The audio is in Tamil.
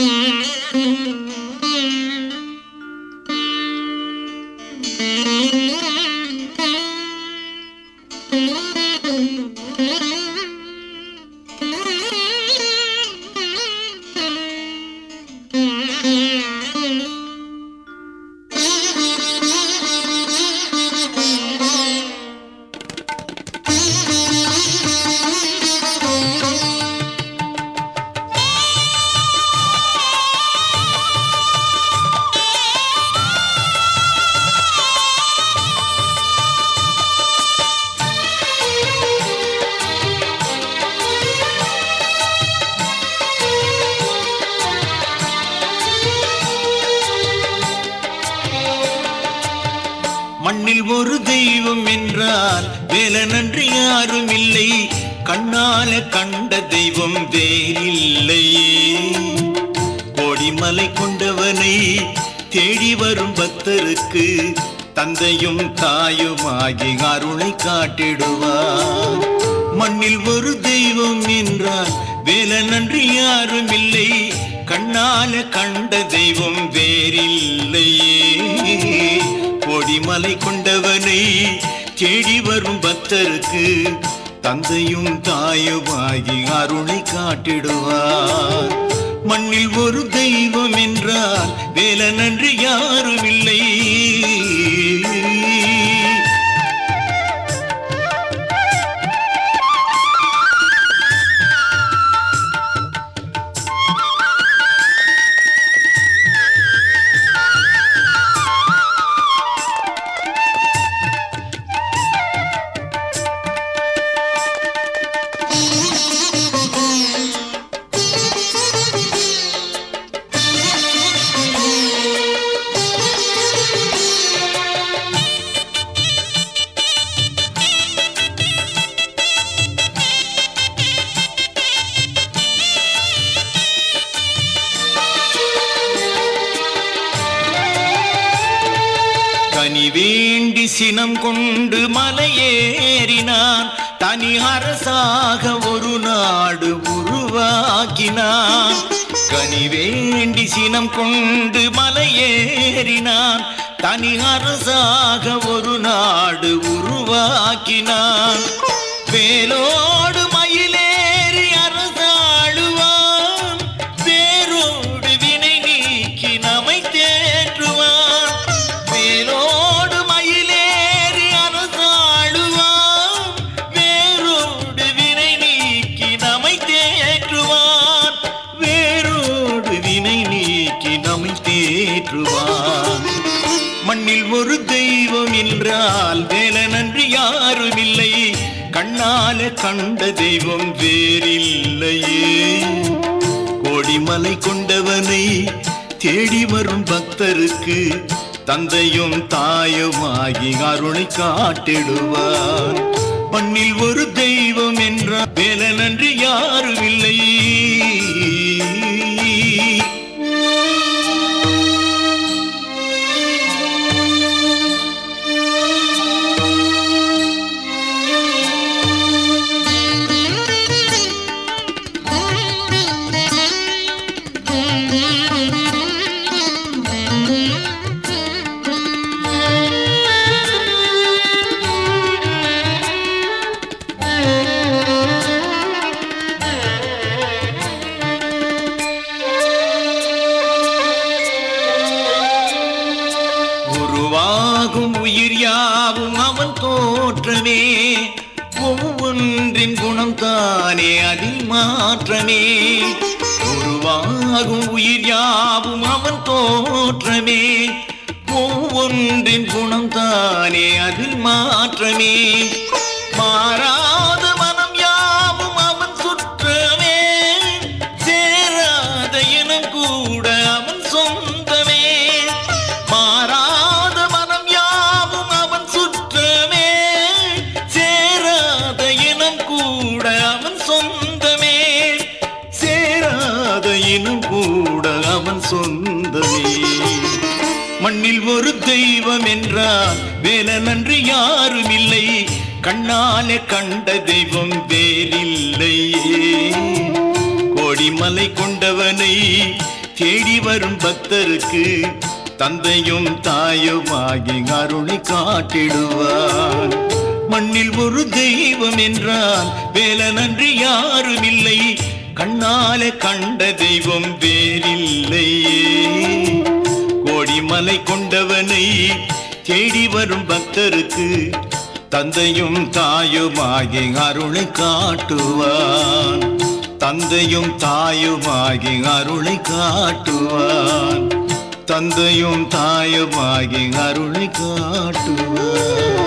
Música மண்ணில் ஒரு தெய்வம் என்றால் வேலனன்று யாரும் இல்லை. கண்ணால கண்ட தெய்வம் வேறில்லையே. கோடிமலை கொண்டவனை தேடி வரும் பக்தருக்கு தந்தையும் தாயுமாகி அருளை காட்டிடுவார். மண்ணில் ஒரு தெய்வம் என்றால் வேலனன்று யாரும் இல்லை. கண்ணால கண்ட தெய்வம் வேறில்லையே. கொடிமலை கொண்டவனை தேடி வரும் பக்தருக்கு தந்தையும் தாயுமாகி அருளை காட்டிடுவார். மண்ணில் ஒரு தெய்வம் என்றால் நன்றி யாரும் இல்லை வேண்டி சினம் கொண்டு மலையேறினான். தனி அரசாக ஒரு நாடு உருவாக்கினான். கனி வேண்டி சினம் கொண்டு மலையேறினான். தனி அரசாக ஒரு நாடு உருவாக்கினான். நீக்கி நம்மை தேற்றுவான். மண்ணில் ஒரு தெய்வம் என்றால் வேலனன்று யாரும் இல்லை கண்ணால கண்ட தெய்வம் வேறில்லையே. கோடிமலை கொண்டவனை தேடி வரும் பக்தருக்கு தந்தையும் தாயுமாகி அருளை காட்டிடுவார். மண்ணில் ஒரு தெய்வம் என்றால் நன்றி யாரும் இல்லை உருவாகும் உயிர் யாவும் அவன் தோற்றமே. ஒவ்வொன்றின் குணம் தானே அதில் மாற்றமே. உருவாகும் உயிர் யாவும் அவன் தோற்றமே. ஒவ்வொன்றின் குணம் தானே அதில் மாற்றமே. மாறா மண்ணில் ஒரு தெய்வம் என்றார். என்றால் நன்றி யாரும் இல்லை கண்ணாலே கண்ட தெய்வம் வேறில்லையே கோடிமலை கொண்டவனை தேடி வரும் பக்தருக்கு தந்தையும் தாயுமாகி அருளை காட்டிடுவார். மண்ணில் ஒரு தெய்வம் என்றால் வேலனன்றி யாரும் இல்லை கண்ணால கண்ட தெய்வம் வேறில்லையே கோடிமலை கொண்டவனை தேடி வரும் பக்தருக்கு தந்தையும் தாயுமாகி அருளை காட்டுவான். தந்தையும் தாயுமாகி அருளை காட்டுவான். தந்தையும் தாயுமாகி அருளை காட்டுவான்.